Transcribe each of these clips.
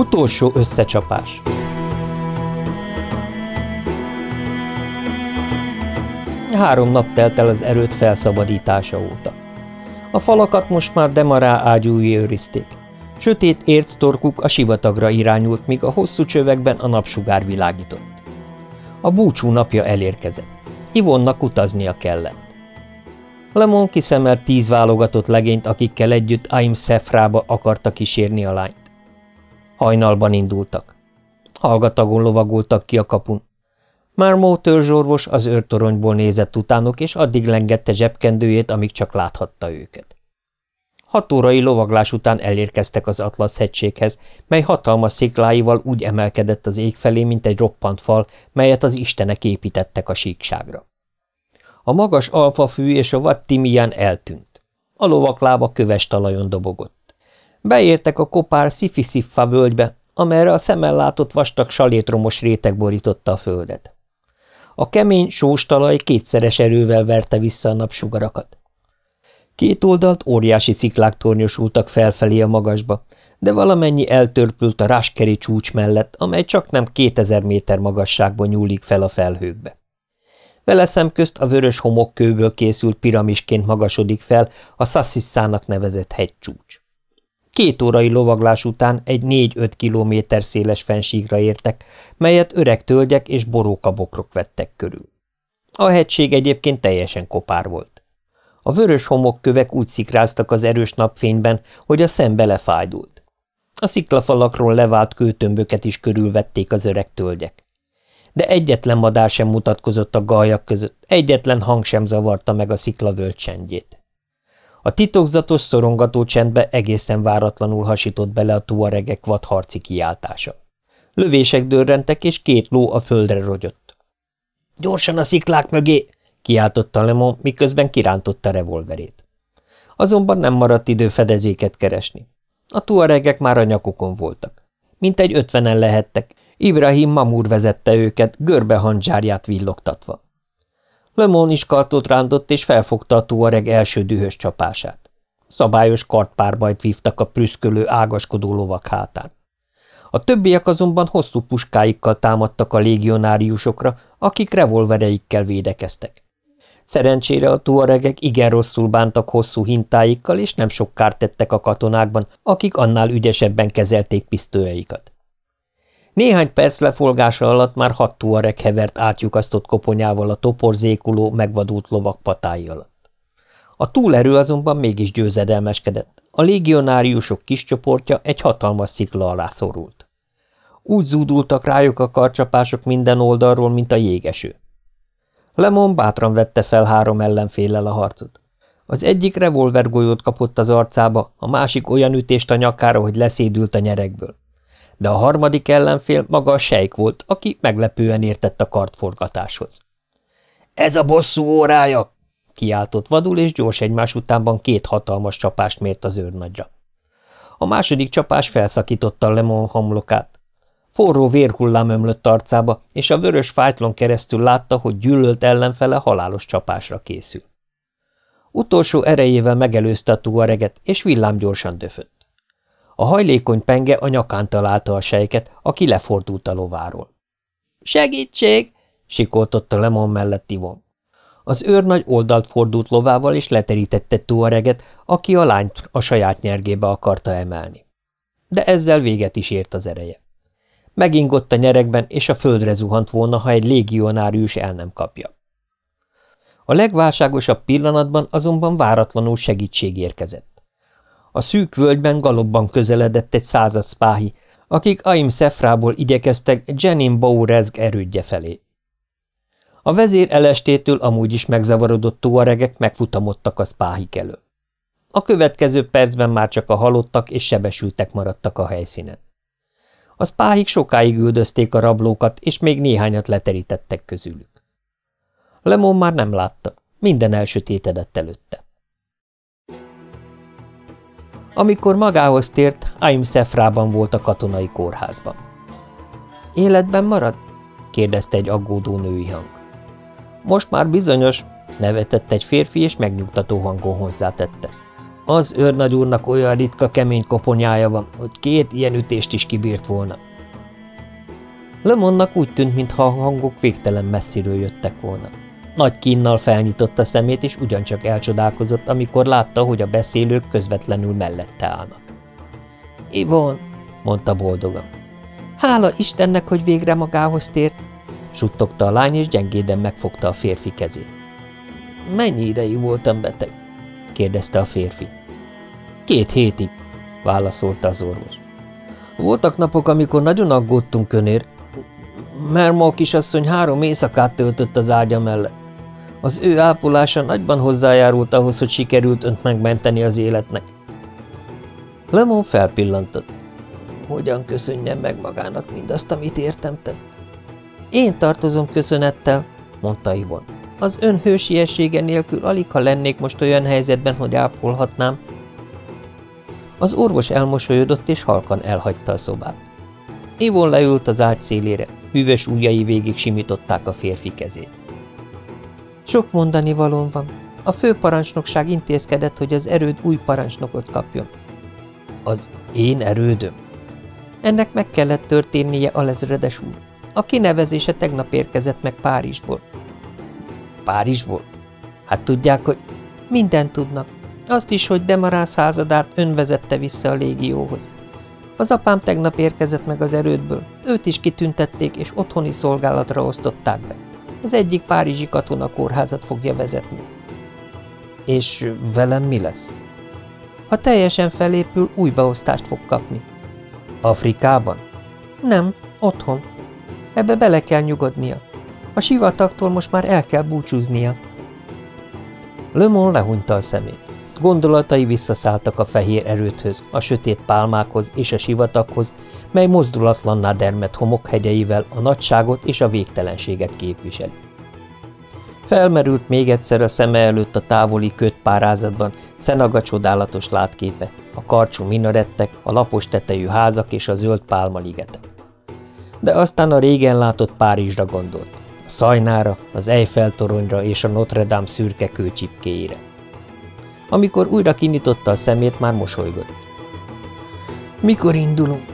Utolsó összecsapás Három nap telt el az erőt felszabadítása óta. A falakat most már demará ágyúi őrizték. Sötét érctorkuk a sivatagra irányult, míg a hosszú csövekben a napsugár világított. A búcsú napja elérkezett. Ivonnak utaznia kellett. Lemon kiszemelt tíz válogatott legényt, akikkel együtt Aim Szefrába akarta kísérni a lányt. Hajnalban indultak. Hallgatagon lovagoltak ki a kapun. Mármó törzsorvos az őrtoronyból nézett utánok, és addig lengette zsebkendőjét, amíg csak láthatta őket. Hat órai lovaglás után elérkeztek az Atlasz hegységhez, mely hatalmas szikláival úgy emelkedett az ég felé, mint egy roppant fal, melyet az istenek építettek a síkságra. A magas alfafű és a vad timián eltűnt. A lovak lába köves talajon dobogott. Beértek a kopár szifisziffa völgybe, amerre a szemmel látott vastag salétromos réteg borította a földet. A kemény, sós talaj kétszeres erővel verte vissza a napsugarakat. Két oldalt óriási sziklák tornyosultak felfelé a magasba, de valamennyi eltörpült a ráskeri csúcs mellett, amely csak nem 2000 méter magasságban nyúlik fel a felhőkbe. Vele szemközt a vörös homokkőből készült piramisként magasodik fel a Sassisszának nevezett hegycsúcs. Két órai lovaglás után egy négy-öt kilométer széles fensígra értek, melyet öreg tölgyek és borókabokrok vettek körül. A hegység egyébként teljesen kopár volt. A vörös homokkövek úgy szikráztak az erős napfényben, hogy a szem belefájdult. A sziklafalakról levált kőtömböket is körülvették az öreg tölgyek de egyetlen madár sem mutatkozott a gajak között, egyetlen hang sem zavarta meg a sziklavölgy csendjét. A titokzatos, szorongató csendbe egészen váratlanul hasított bele a tuaregek vadharci kiáltása. Lövések dörrentek, és két ló a földre rogyott. – Gyorsan a sziklák mögé! – kiáltotta Lemon, miközben kirántotta revolverét. Azonban nem maradt idő fedezéket keresni. A tuaregek már a nyakukon voltak. Mintegy ötvenen lehettek, Ibrahim Mamur vezette őket, görbe handzsárját villogtatva. Lemon is kartot rántott, és felfogta a tuareg első dühös csapását. Szabályos kartpárbajt vívtak a prüszkölő, ágaskodó lovak hátán. A többiek azonban hosszú puskáikkal támadtak a légionáriusokra, akik revolvereikkel védekeztek. Szerencsére a tuaregek igen rosszul bántak hosszú hintáikkal, és nem sok kárt tettek a katonákban, akik annál ügyesebben kezelték pisztolyaikat. Néhány perc lefolgása alatt már hat tuareg hevert átjukasztott koponyával a toporzékuló, megvadult lovak patái alatt. A túlerő azonban mégis győzedelmeskedett. A légionáriusok kis csoportja egy hatalmas szikla alá szorult. Úgy zúdultak rájuk a karcsapások minden oldalról, mint a jégeső. Lemon bátran vette fel három ellenféllel a harcot. Az egyik revolvergolyót kapott az arcába, a másik olyan ütést a nyakára, hogy leszédült a nyerekből de a harmadik ellenfél maga a sejk volt, aki meglepően értett a kartforgatáshoz. – Ez a bosszú órája! – kiáltott vadul, és gyors egymás utánban két hatalmas csapást mért az őrnagyra. A második csapás felszakította Lemon homlokát. Forró vérhullám ömlött arcába, és a vörös fájtlon keresztül látta, hogy gyűlölt ellenfele halálos csapásra készül. Utolsó erejével megelőzte a tuareget, és villámgyorsan döfött. A hajlékony penge a nyakán találta a sejket, aki lefordult a lováról. – Segítség! – sikoltotta Lemon mellett Ivon. Az őrnagy oldalt fordult lovával, és leterítette Tuareget, aki a lányt a saját nyergébe akarta emelni. De ezzel véget is ért az ereje. Megingott a nyerekben, és a földre zuhant volna, ha egy légionárius el nem kapja. A legválságosabb pillanatban azonban váratlanul segítség érkezett. A szűk völgyben galobban közeledett egy százas spáhi, akik Aim Szefrából igyekeztek Jenin Baurezg erődje felé. A vezér elestétől amúgy is megzavarodott tuaregek megfutamodtak a spáhik elől. A következő percben már csak a halottak és sebesültek maradtak a helyszínen. A spáhik sokáig üldözték a rablókat, és még néhányat leterítettek közülük. Lemon már nem látta, minden elsötétedett előtte. Amikor magához tért, Aim Szefrában volt a katonai kórházban. – Életben marad? – kérdezte egy aggódó női hang. – Most már bizonyos – nevetett egy férfi, és megnyugtató hangon hozzátette. – Az őrnagy úrnak olyan ritka kemény koponyája van, hogy két ilyen ütést is kibírt volna. Lemonnak úgy tűnt, mintha a hangok végtelen messziről jöttek volna. Nagy kínnal felnyitotta szemét, és ugyancsak elcsodálkozott, amikor látta, hogy a beszélők közvetlenül mellette állnak. – Ivon! – mondta boldogan. – Hála Istennek, hogy végre magához tért! – suttogta a lány, és gyengéden megfogta a férfi kezét. – Mennyi ideig voltam beteg? – kérdezte a férfi. – Két hétig – válaszolta az orvos. Voltak napok, amikor nagyon aggódtunk önér, mert ma a kisasszony három éjszakát töltött az ágya mellett. Az ő ápolása nagyban hozzájárult ahhoz, hogy sikerült önt megmenteni az életnek. Lemon felpillantott. Hogyan köszönjem meg magának mindazt, amit értem tett? Én tartozom köszönettel, mondta Ivon. Az ön hősiessége nélkül alig, ha lennék most olyan helyzetben, hogy ápolhatnám. Az orvos elmosolyodott, és halkan elhagyta a szobát. Ivon leült az ágy szélére, hűvös ujjai végig simították a férfi kezét. Sok mondani valóm van. A főparancsnokság intézkedett, hogy az erőd új parancsnokot kapjon. Az én erődöm? Ennek meg kellett történnie a lezredes úr. A kinevezése tegnap érkezett meg Párizsból. Párizsból? Hát tudják, hogy mindent tudnak. Azt is, hogy Demarás századát ön vezette vissza a légióhoz. Az apám tegnap érkezett meg az erődből, őt is kitüntették, és otthoni szolgálatra osztották be. Az egyik párizsi katona kórházat fogja vezetni. És velem mi lesz? Ha teljesen felépül, új beosztást fog kapni. Afrikában? Nem, otthon. Ebbe bele kell nyugodnia. A sivatagtól most már el kell búcsúznia. Lemon lehúnyta a szemét. Gondolatai visszaszálltak a fehér erődhöz, a sötét pálmákhoz és a sivataghoz, mely mozdulatlanná dermet homokhegyeivel a nagyságot és a végtelenséget képviseli. Felmerült még egyszer a szeme előtt a távoli kötpárázatban Szenaga csodálatos látképe, a karcsú minarettek, a lapos tetejű házak és a zöld pálmaligetek. De aztán a régen látott Párizsra gondolt, a Szajnára, az Eiffel toronyra és a Notre Dame szürke kőcsipkéjére. Amikor újra kinyitotta a szemét, már mosolygott. Mikor indulunk?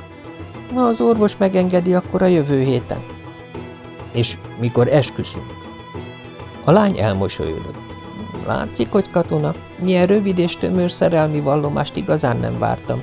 Ha az orvos megengedi, akkor a jövő héten. És mikor esküszünk? A lány elmosolyodott. Látszik, hogy katona, ilyen rövid és tömör szerelmi vallomást igazán nem vártam.